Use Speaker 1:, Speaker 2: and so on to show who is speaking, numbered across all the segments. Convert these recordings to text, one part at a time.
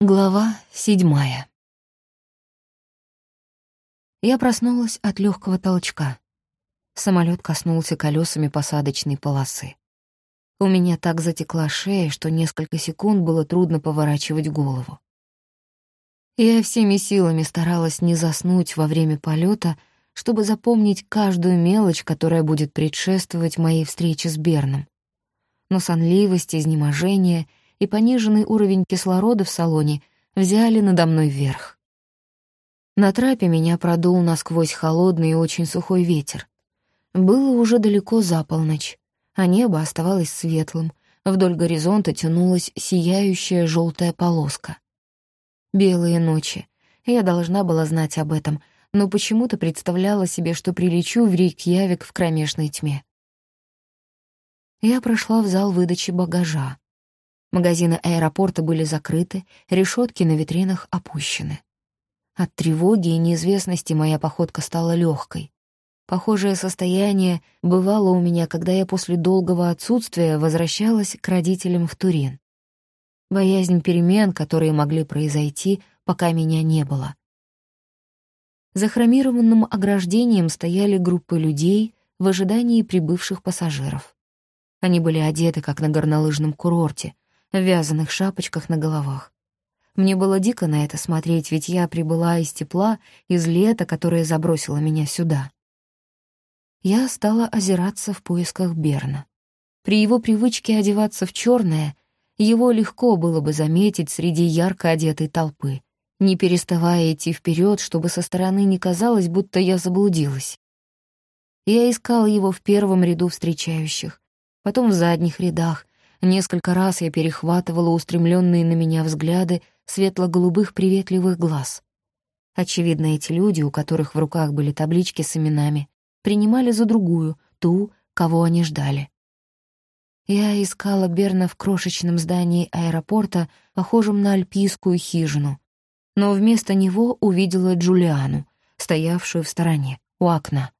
Speaker 1: Глава седьмая. Я проснулась от легкого толчка. Самолет коснулся колесами посадочной полосы. У меня так затекла шея, что несколько секунд было трудно поворачивать голову. Я всеми силами старалась не заснуть во время полета, чтобы запомнить каждую мелочь, которая будет предшествовать моей встрече с Берном. Но сонливость, изнеможение — и пониженный уровень кислорода в салоне взяли надо мной вверх. На трапе меня продул насквозь холодный и очень сухой ветер. Было уже далеко за полночь, а небо оставалось светлым, вдоль горизонта тянулась сияющая желтая полоска. Белые ночи. Я должна была знать об этом, но почему-то представляла себе, что прилечу в Рейкьявик в кромешной тьме. Я прошла в зал выдачи багажа. Магазины аэропорта были закрыты, решетки на витринах опущены. От тревоги и неизвестности моя походка стала легкой. Похожее состояние бывало у меня, когда я после долгого отсутствия возвращалась к родителям в Турин. Боязнь перемен, которые могли произойти, пока меня не было. За хромированным ограждением стояли группы людей в ожидании прибывших пассажиров. Они были одеты, как на горнолыжном курорте, в вязаных шапочках на головах. Мне было дико на это смотреть, ведь я прибыла из тепла, из лета, которое забросило меня сюда. Я стала озираться в поисках Берна. При его привычке одеваться в черное, его легко было бы заметить среди ярко одетой толпы, не переставая идти вперед, чтобы со стороны не казалось, будто я заблудилась. Я искала его в первом ряду встречающих, потом в задних рядах, Несколько раз я перехватывала устремленные на меня взгляды светло-голубых приветливых глаз. Очевидно, эти люди, у которых в руках были таблички с именами, принимали за другую, ту, кого они ждали. Я искала Берна в крошечном здании аэропорта, похожем на альпийскую хижину, но вместо него увидела Джулиану, стоявшую в стороне, у окна.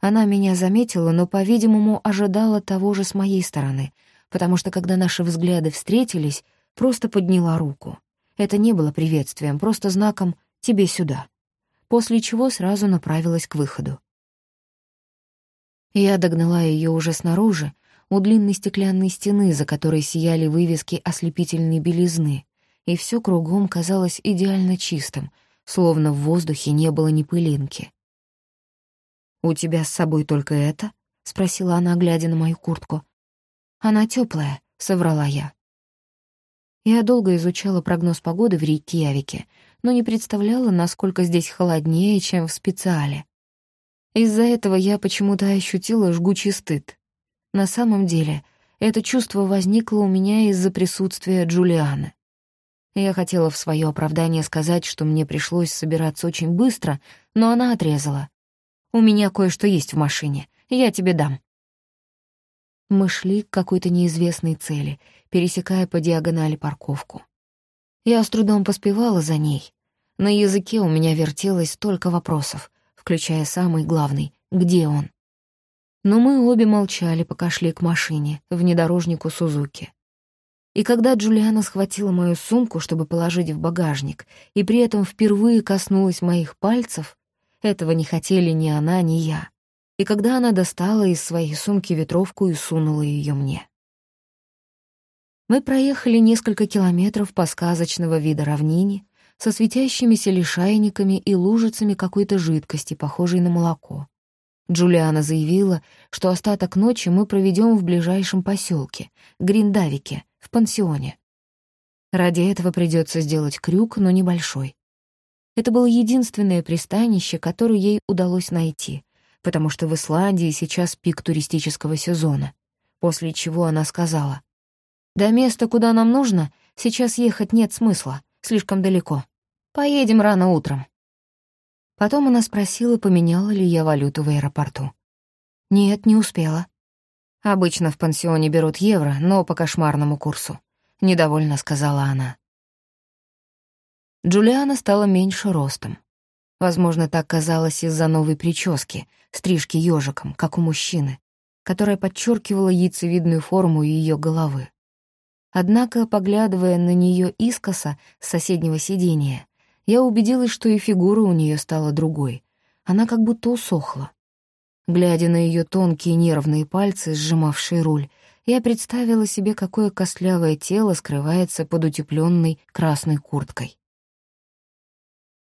Speaker 1: Она меня заметила, но, по-видимому, ожидала того же с моей стороны — потому что когда наши взгляды встретились, просто подняла руку. Это не было приветствием, просто знаком «тебе сюда», после чего сразу направилась к выходу. Я догнала ее уже снаружи, у длинной стеклянной стены, за которой сияли вывески ослепительной белизны, и все кругом казалось идеально чистым, словно в воздухе не было ни пылинки. «У тебя с собой только это?» — спросила она, глядя на мою куртку. «Она теплая, соврала я. Я долго изучала прогноз погоды в Рейкьявике, но не представляла, насколько здесь холоднее, чем в специале. Из-за этого я почему-то ощутила жгучий стыд. На самом деле, это чувство возникло у меня из-за присутствия Джулианы. Я хотела в свое оправдание сказать, что мне пришлось собираться очень быстро, но она отрезала. «У меня кое-что есть в машине, я тебе дам». Мы шли к какой-то неизвестной цели, пересекая по диагонали парковку. Я с трудом поспевала за ней. На языке у меня вертелось столько вопросов, включая самый главный — где он? Но мы обе молчали, пока шли к машине, внедорожнику Сузуки. И когда Джулиана схватила мою сумку, чтобы положить в багажник, и при этом впервые коснулась моих пальцев, этого не хотели ни она, ни я и когда она достала из своей сумки ветровку и сунула ее мне. Мы проехали несколько километров по сказочного вида равнине со светящимися лишайниками и лужицами какой-то жидкости, похожей на молоко. Джулиана заявила, что остаток ночи мы проведем в ближайшем поселке, Гриндавике, в пансионе. Ради этого придется сделать крюк, но небольшой. Это было единственное пристанище, которое ей удалось найти, потому что в Исландии сейчас пик туристического сезона. После чего она сказала, «До места, куда нам нужно, сейчас ехать нет смысла, слишком далеко. Поедем рано утром». Потом она спросила, поменяла ли я валюту в аэропорту. «Нет, не успела». «Обычно в пансионе берут евро, но по кошмарному курсу», — недовольно сказала она. Джулиана стала меньше ростом. Возможно, так казалось из-за новой прически, стрижки ежиком, как у мужчины, которая подчеркивала яйцевидную форму ее головы. Однако, поглядывая на нее искоса с соседнего сиденья, я убедилась, что и фигура у нее стала другой. Она как будто усохла. Глядя на ее тонкие нервные пальцы, сжимавшие руль, я представила себе, какое костлявое тело скрывается под утепленной красной курткой.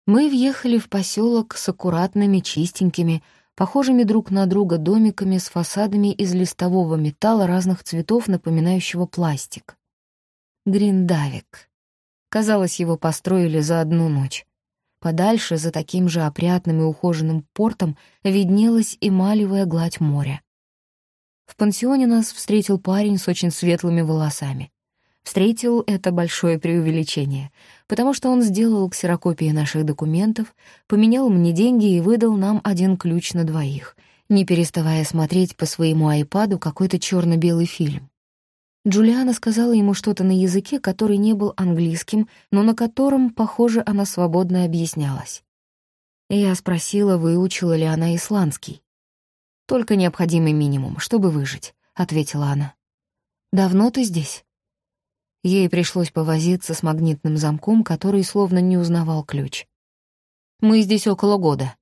Speaker 1: Мы въехали в поселок с аккуратными, чистенькими, похожими друг на друга домиками с фасадами из листового металла разных цветов, напоминающего пластик. Гриндавик. Казалось, его построили за одну ночь. Подальше, за таким же опрятным и ухоженным портом, виднелась эмалевая гладь моря. В пансионе нас встретил парень с очень светлыми волосами. Встретил это большое преувеличение, потому что он сделал ксерокопии наших документов, поменял мне деньги и выдал нам один ключ на двоих, не переставая смотреть по своему айпаду какой-то черно белый фильм. Джулиана сказала ему что-то на языке, который не был английским, но на котором, похоже, она свободно объяснялась. Я спросила, выучила ли она исландский. «Только необходимый минимум, чтобы выжить», — ответила она. «Давно ты здесь?» Ей пришлось повозиться с магнитным замком, который словно не узнавал ключ. «Мы здесь около года».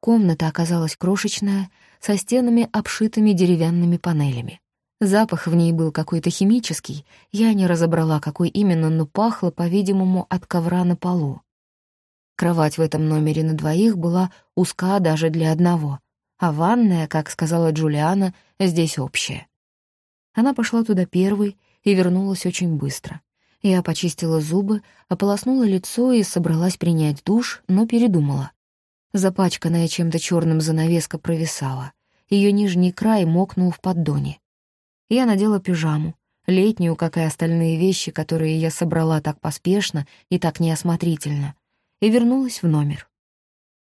Speaker 1: Комната оказалась крошечная, со стенами, обшитыми деревянными панелями. Запах в ней был какой-то химический, я не разобрала, какой именно, но пахло, по-видимому, от ковра на полу. Кровать в этом номере на двоих была узка даже для одного, а ванная, как сказала Джулиана, здесь общая. Она пошла туда первой и вернулась очень быстро. Я почистила зубы, ополоснула лицо и собралась принять душ, но передумала. Запачканная чем-то черным занавеска провисала. Ее нижний край мокнул в поддоне. Я надела пижаму, летнюю, как и остальные вещи, которые я собрала так поспешно и так неосмотрительно, и вернулась в номер.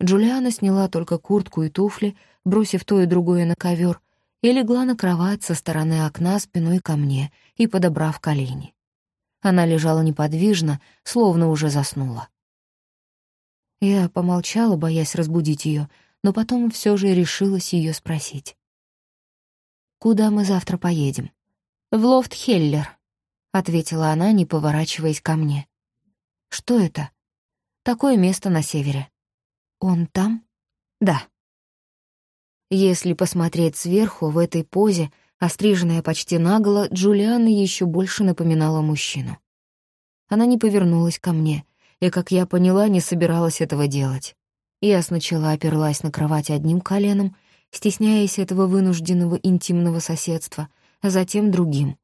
Speaker 1: Джулиана сняла только куртку и туфли, бросив то и другое на ковер, и легла на кровать со стороны окна спиной ко мне и подобрав колени. Она лежала неподвижно, словно уже заснула. Я помолчала, боясь разбудить ее, но потом все же решилась ее спросить. «Куда мы завтра поедем?» «В Лофт-Хеллер», — ответила она, не поворачиваясь ко мне. «Что это?» «Такое место на севере». «Он там?» «Да». Если посмотреть сверху, в этой позе, остриженная почти наголо, Джулиана еще больше напоминала мужчину. Она не повернулась ко мне, и, как я поняла, не собиралась этого делать. Я сначала оперлась на кровать одним коленом, стесняясь этого вынужденного интимного соседства, а затем другим.